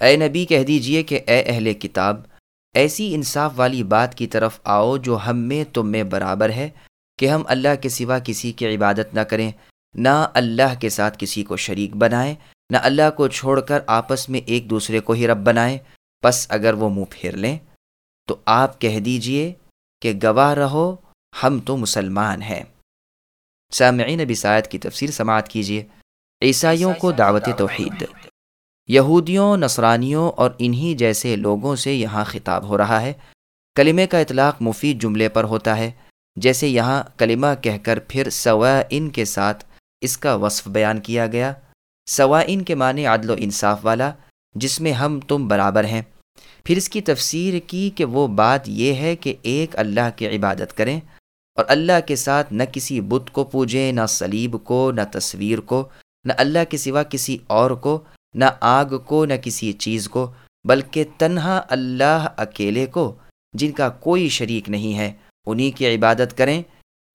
اے نبی کہہ دیجیے کہ اے اہل کتاب، ایسی انصاف والی بات کی طرف آؤ جو ہم میں تم میں برابر ہے کہ ہم اللہ کے سوا کسی کی عبادت نہ کریں، نہ اللہ کے ساتھ کسی کو شریک بنائیں، نہ اللہ کو چھوڑ کر آپس میں ایک دوسرے کو ہی رب بنائیں۔ بس اگر وہ منہ پھیر لیں، تو آپ کہہ دیجیے کہ گواہ رہو، ہم تو مسلمان ہیں۔ سامعین بسایت کی تفسیر سماعت کیجیے عیسائیوں کو دعوت توحید۔ یہودیوں، نصرانیوں اور انہی جیسے لوگوں سے یہاں خطاب ہو رہا ہے۔ کلمے کا اطلاق مفید جملے پر ہوتا ہے، جیسے یہاں کلمہ کہہ کر پھر سوا ان کے ساتھ اس کا وصف بیان کیا گیا۔ سوا ان کے معنی عدل و انصاف والا، جس میں ہم تم برابر ہیں۔ پھر اس کی تفسیر کی کہ وہ بات یہ ہے کہ ایک اللہ کی عبادت کریں اور اللہ کے ساتھ نہ کسی بت کو پوجیں، نہ سلیب کو، نہ تصویر کو، نہ اللہ کے سوا کسی اور کو۔ نہ آگ کو نہ کسی چیز کو، بلکہ تنہا اللہ اکیلے کو، جن کا کوئی شریک نہیں ہے، انہی کی عبادت کریں۔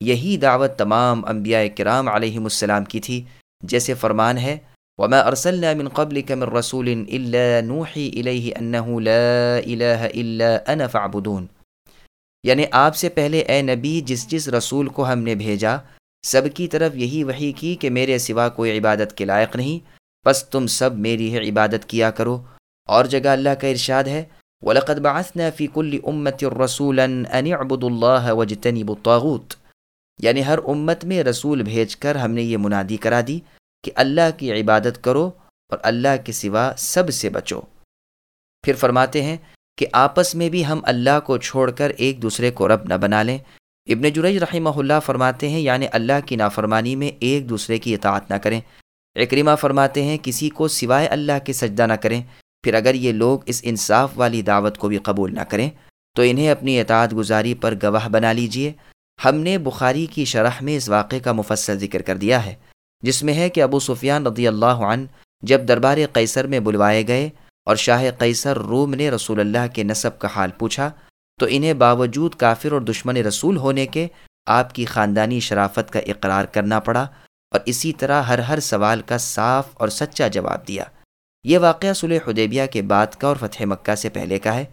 یہی دعوت تمام انبیاء کرام علیہ السلام کی تھی، جیسے فرمان ہے، وما ارسلنا من قبلك من رسول الا نوحي اليه انه لا اله الا انا فاعبدون۔ یعنی آپ سے پہلے اے نبی، جس جس رسول کو ہم نے بھیجا، سب کی طرف یہی وحی کی کہ میرے سوا کوئی عبادت کے لائق نہیں۔ بس تم سب میری ہی عبادت کیا کرو۔ اور جگہ اللہ کا ارشاد ہے، وَلَقَدْ بَعَثْنَا فِي كُلِّ أُمَّةٍ رَسُولًا أَنِ اعْبُدُوا اللَّهَ وَاجْتَنِبُوا الطَّاغُوتَ۔ یعنی ہر امت میں رسول بھیج کر ہم نے یہ منادی کرا دی کہ اللہ کی عبادت کرو اور اللہ کے سوا سب سے بچو۔ پھر فرماتے ہیں کہ آپس میں بھی ہم اللہ کو چھوڑ کر ایک دوسرے کو رب نہ بنا لیں۔ ابن جریج رحمہ اللہ فرماتے ہیں یعنی اللہ کی نافرمانی میں ایک دوسرے کی اطاعت نہ کریں۔ اکریمہ فرماتے ہیں، کسی کو سوائے اللہ کے سجدہ نہ کریں۔ پھر اگر یہ لوگ اس انصاف والی دعوت کو بھی قبول نہ کریں، تو انہیں اپنی اطاعت گزاری پر گواہ بنا لیجیے۔ ہم نے بخاری کی شرح میں اس واقعے کا مفصل ذکر کر دیا ہے، جس میں ہے کہ ابو سفیان رضی اللہ عنہ جب دربار قیصر میں بلوائے گئے اور شاہ قیصر روم نے رسول اللہ کے نصب کا حال پوچھا، تو انہیں باوجود کافر اور دشمن رسول ہونے کے آپ کی خاندانی شرافت کا اقرار کرنا پڑا۔ اور اسی طرح ہر ہر سوال کا صاف اور سچا جواب دیا۔ یہ واقعہ صلح حدیبیہ کے بعد کا اور فتح مکہ سے پہلے کا ہے۔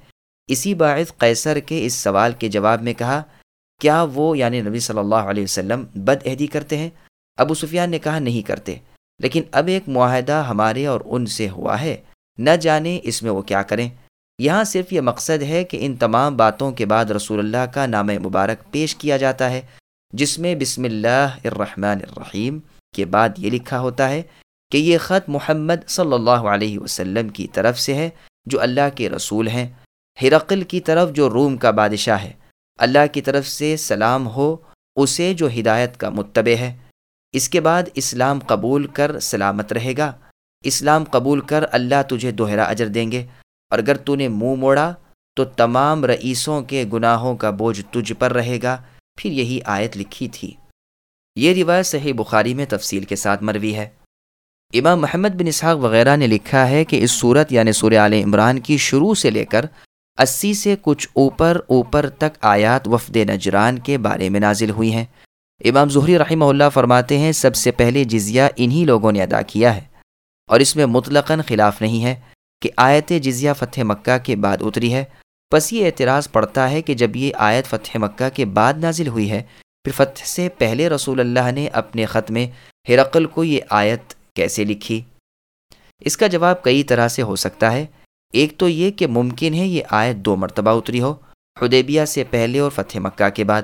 اسی باعث قیصر کے اس سوال کے جواب میں کہا، کیا وہ یعنی نبی صلی اللہ علیہ وسلم بد عہدی کرتے ہیں؟ ابو سفیان نے کہا، نہیں کرتے۔ لیکن اب ایک معاہدہ ہمارے اور ان سے ہوا ہے۔ نہ جانے اس میں وہ کیا کریں۔ یہاں صرف یہ مقصد ہے کہ ان تمام باتوں کے بعد رسول اللہ کا نام مبارک پیش کیا جاتا ہے۔ جس میں بسم اللہ الرحمن الرحیم کے بعد یہ لکھا ہوتا ہے کہ یہ خط محمد صلی اللہ علیہ وسلم کی طرف سے ہے، جو اللہ کے رسول ہیں۔ ہرقل کی طرف جو روم کا بادشاہ ہے، اللہ کی طرف سے سلام ہو، اسے جو ہدایت کا متبع ہے۔ اس کے بعد اسلام قبول کر سلامت رہے گا۔ اسلام قبول کر اللہ تجھے دوہرا اجر دیں گے۔ اور اگر تو نے منہ موڑا، تو تمام رئیسوں کے گناہوں کا بوجھ تجھ پر رہے گا۔ پھر یہی آیت لکھی تھی۔ یہ روایت صحیح بخاری میں تفصیل کے ساتھ مروی ہے۔ امام محمد بن اسحاق وغیرہ نے لکھا ہے کہ اس صورت یعنی سور عال عمران کی شروع سے لے کر اسی سے کچھ اوپر اوپر تک آیات وفد نجران کے بارے میں نازل ہوئی ہیں۔ امام ظہری رحمہ اللہ فرماتے ہیں، سب سے پہلے جزیہ انہی لوگوں نے ادا کیا ہے۔ اور اس میں مطلقاً خلاف نہیں ہے کہ آیت جزیہ فتح مکہ کے بعد اتری ہے۔ پس یہ اعتراض پڑتا ہے کہ جب یہ آیت فتح مکہ کے بعد نازل ہوئی ہے، پھر فتح سے پہلے رسول اللہ نے اپنے خط میں ہرقل کو یہ آیت کیسے لکھی؟ اس کا جواب کئی طرح سے ہو سکتا ہے۔ ایک تو یہ کہ ممکن ہے یہ آیت دو مرتبہ اتری ہو، حدیبیہ سے پہلے اور فتح مکہ کے بعد۔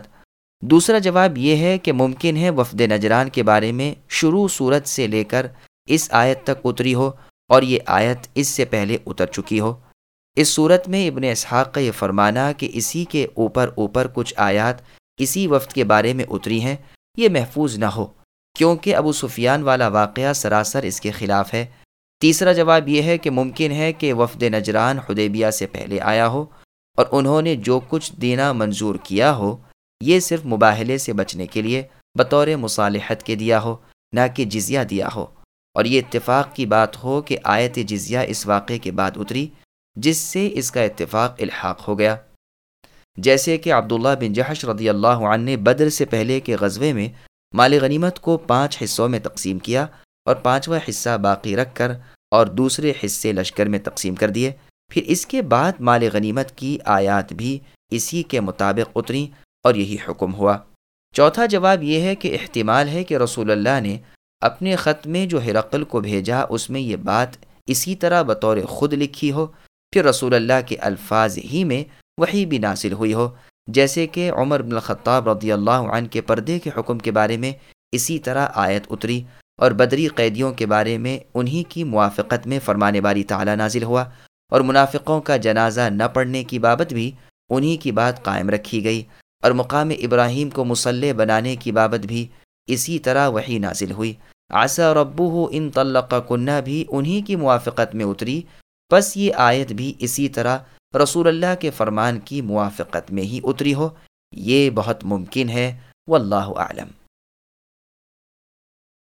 دوسرا جواب یہ ہے کہ ممکن ہے وفد نجران کے بارے میں شروع صورت سے لے کر اس آیت تک اتری ہو اور یہ آیت اس سے پہلے اتر چکی ہو۔ اس صورت میں ابن اسحاق کا یہ فرمانا کہ اسی کے اوپر اوپر کچھ آیات اسی وفد کے بارے میں اتری ہیں، یہ محفوظ نہ ہو، کیونکہ ابو سفیان والا واقعہ سراسر اس کے خلاف ہے۔ تیسرا جواب یہ ہے کہ ممکن ہے کہ وفد نجران حدیبیہ سے پہلے آیا ہو اور انہوں نے جو کچھ دینا منظور کیا ہو، یہ صرف مباحلے سے بچنے کے لیے بطور مصالحت کے دیا ہو، نہ کہ جزیہ دیا ہو۔ اور یہ اتفاق کی بات ہو کہ آیت جزیہ اس واقعے کے بعد اتری۔ جس سے اس کا اتفاق الحاق ہو گیا۔ جیسے کہ عبداللہ بن جہش رضی اللہ عنہ نے بدر سے پہلے کے غزوے میں مال غنیمت کو پانچ حصوں میں تقسیم کیا اور پانچواں حصہ باقی رکھ کر اور دوسرے حصے لشکر میں تقسیم کر دیے۔ پھر اس کے بعد مال غنیمت کی آیات بھی اسی کے مطابق اتری اور یہی حکم ہوا۔ چوتھا جواب یہ ہے کہ احتمال ہے کہ رسول اللہ نے اپنے خط میں جو ہرقل کو بھیجا اس میں یہ بات اسی طرح بطور خود لکھی ہو پھر رسول اللہ کے الفاظ ہی میں وہی بھی ناصل ہوئی ہو، جیسے کہ عمر بن الخطاب رضی اللہ عنہ کے پردے کے حکم کے بارے میں اسی طرح آیت اتری اور بدری قیدیوں کے بارے میں انہی کی موافقت میں فرمانے باری تعالی نازل ہوا اور منافقوں کا جنازہ نہ پڑھنے کی بابت بھی انہی کی بات قائم رکھی گئی اور مقام ابراہیم کو مسلح بنانے کی بابت بھی اسی طرح وہی نازل ہوئی۔ آسا ربو ہو ان طلق کنہ بھی انہی کی موافقت میں اتری بس یہ آیت بھی اسی طرح رسول اللہ کے فرمان کی موافقت میں ہی اتری ہو، یہ بہت ممکن ہے، واللہ اعلم۔